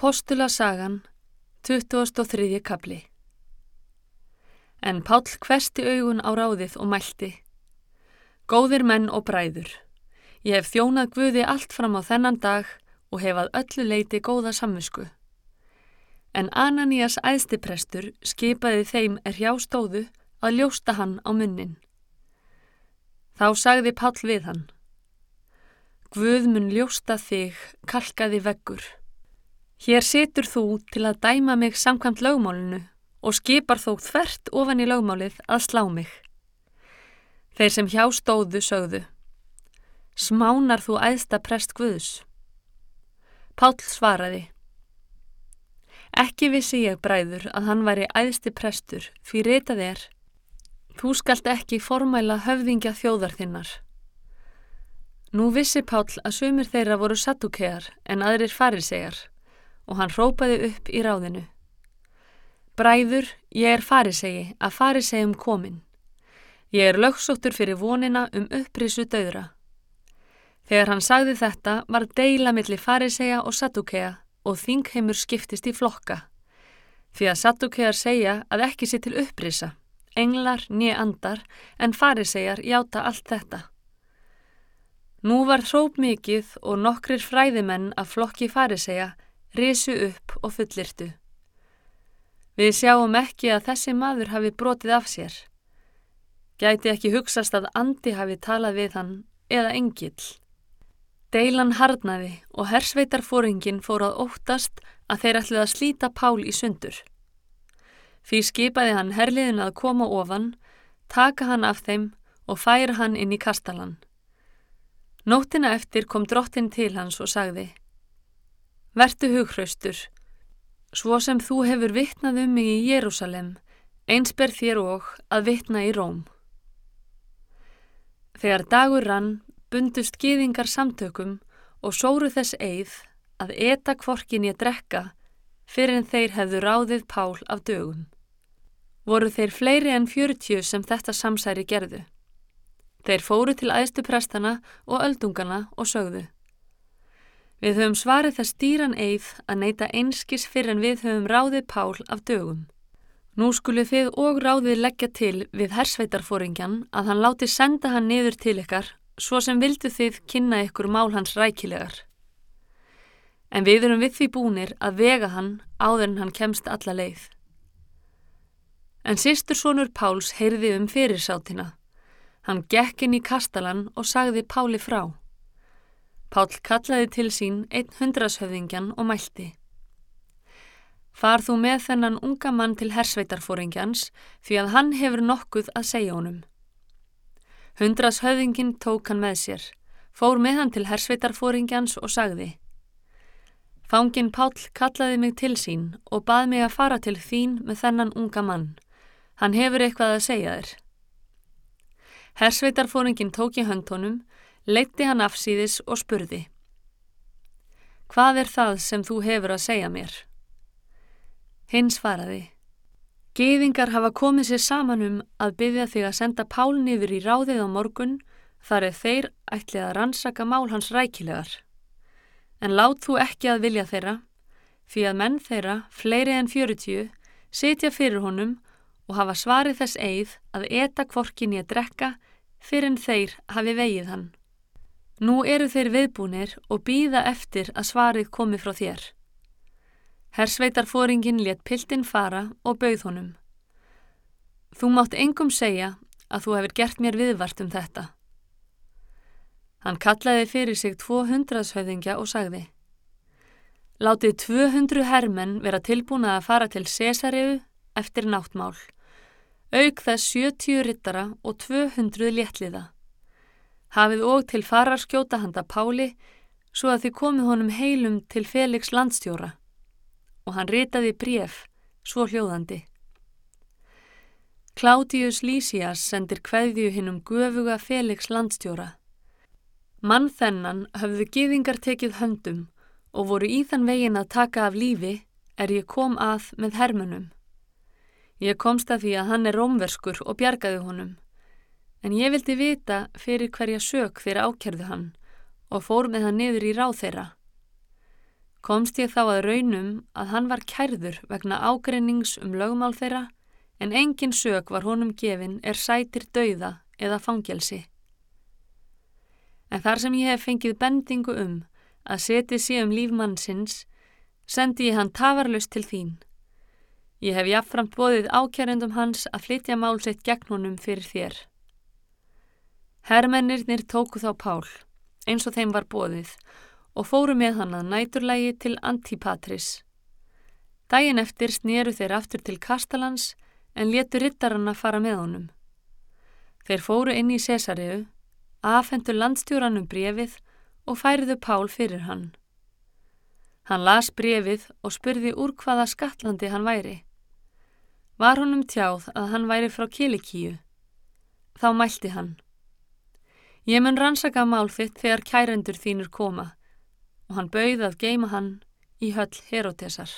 Postula sagan, 23. kapli En Páll hvesti augun á ráðið og mælti. Góðir menn og bræður, ég hef þjónað Guði allt fram á þennan dag og hef að öllu leiti góða samvisku. En Ananías æðstiprestur skipaði þeim er hjá stóðu að ljósta hann á munnin. Þá sagði Páll við hann. Guð mun ljósta þig, kalkaði veggur. Hér situr þú til að dæma mig samkvæmt lögmálinu og skipar þó þvert ofan í lögmálið að slá mig. Þeir sem hjá stóðu sögðu. Smánar þú æðsta prest Guðs? Pál svaraði. Ekki vissi ég bræður að hann væri æðsti prestur fyrir reytað er. Þú skalt ekki formæla höfðingja þjóðar þinnar. Nú vissi Pál að sumir þeirra voru sattukegar en aðrir farisegar og hann rópaði upp í ráðinu. Bræður, ég er farisegi að farisegum komin. Ég er lögsóttur fyrir vonina um upprisu döðra. Þegar hann sagði þetta var deila millir farisega og sattukea og þingheimur skiptist í flokka. Því að sattukear segja að ekki sé til upprisa, englar, nýja andar, en farisegar játa allt þetta. Nú var hróp mikið og nokkrir fræðimenn af flokki farisega risu upp og fullirtu. Við sjáum ekki að þessi maður hafi brotið af sér. Gæti ekki hugsast að Andi hafi talað við hann eða engill. Deilan harnaði og hersveitarfóringin fór að óttast að þeir ætluð að slíta Pál í sundur. Fyrir skipaði hann herliðin að koma ofan, taka hann af þeim og færa hann inn í kastalan. Nóttina eftir kom drottin til hans og sagði Vertu hughraustur, svo sem þú hefur vittnað um mig í Jérúsalem, einsber þér og að vittna í Róm. Þegar dagur rann, bundust gýðingar samtökum og sóru þess eið að eta kvorkin ég drekka fyrir en þeir hefðu ráðið pál af dögum. Voru þeir fleiri en fjörutjö sem þetta samsæri gerðu. Þeir fóru til æðstu prestana og öldungana og sögðu. Við höfum svarið þess dýran eið að neyta einskis fyrir en við höfum ráðið Pál af dögum. Nú skulið þið og ráðið leggja til við hersveitarfóringjan að hann láti senda hann niður til ykkar svo sem vildu þið kynna ykkur mál hans rækilegar. En við erum við því búnir að vega hann áður en hann kemst alla leið. En sýstur sonur Páls heyrði um fyrirsátina. Hann gekk inn í kastalan og sagði Páli frá. Pál kallaði til sín einn hundrashöfðingjan og mælti. Far þú með þennan unga mann til hersveitarfóringjans því að hann hefur nokkuð að segja honum. Hundrashöfðingin tók hann með sér, fór með hann til hersveitarfóringjans og sagði Fángin Pál kallaði mig til sín og bað mig að fara til þín með þennan unga mann. Hann hefur eitthvað að segja þér. Hersveitarfóringin tók í höndtónum leitti hann afsýðis og spurði. Hvað er það sem þú hefur að segja mér? Hinn svaraði. Geiðingar hafa komið sér saman um að byggja þig að senda Pál niður í ráðið á morgun þar er þeir ætlið að rannsaka mál hans rækilegar. En lát þú ekki að vilja þeirra, því að menn þeirra, fleiri en fjörutíu, setja fyrir honum og hafa svarið þess eigð að eta kvorkin í að drekka fyrir en þeir hafi vegið hann. Nú eru þeir viðbúnir og býða eftir að svarið komi frá þér. Hersveitarfóringin let piltin fara og bauð honum. Þú mátt engum segja að þú hefur gert mér viðvart um þetta. Hann kallaði fyrir sig 200 höfðingja og sagði Látið 200 hermenn vera tilbúna að fara til Cesariðu eftir náttmál. Auk þess 70 rittara og 200 léttliða. Hafið og til farar skjóta handa Páli svo að þið komið honum heilum til Felix landstjóra og hann ritaði bref svo hljóðandi. Claudius Lysias sendir kveðju hinn um gufuga Felix landstjóra. Mann þennan hafðu giðingar tekið höndum og voru í þann vegin að taka af lífi er ég kom að með hermunum. Ég komst að því að hann er rómverskur og bjargaði honum en ég vildi vita fyrir hverja sök þeirra ákjörðu hann og fór með hann niður í ráð þeirra. komst ég þá að raunum að hann var kærður vegna ágreinings um lögmál þeirra en engin sög var honum gefin er sætir dauða eða fangelsi. En þar sem ég hef fengið bendingu um að seti sé um lífmannsins, sendi ég hann tafarlust til þín. Ég hef jáfnframt bóðið ákjærendum hans að flytja málsett gegn honum fyrir þér. Hermennirnir tóku þá Pál, eins og þeim var bóðið, og fóru með hann að næturlægi til Antipatris. Dægin eftir snýru þeir aftur til Kastalans en letu rittaranna fara með honum. Þeir fóru inn í Cesariu, afhendu landstjóranum brefið og færiðu Pál fyrir hann. Hann las brefið og spurði úr hvaða skatlandi hann væri. Var honum tjáð að hann væri frá Kilikíu. Þá mælti hann. Ég mun rannsaka mál þitt þegar kærendur þínur koma og hann bauð að geima hann í höll Herótesar.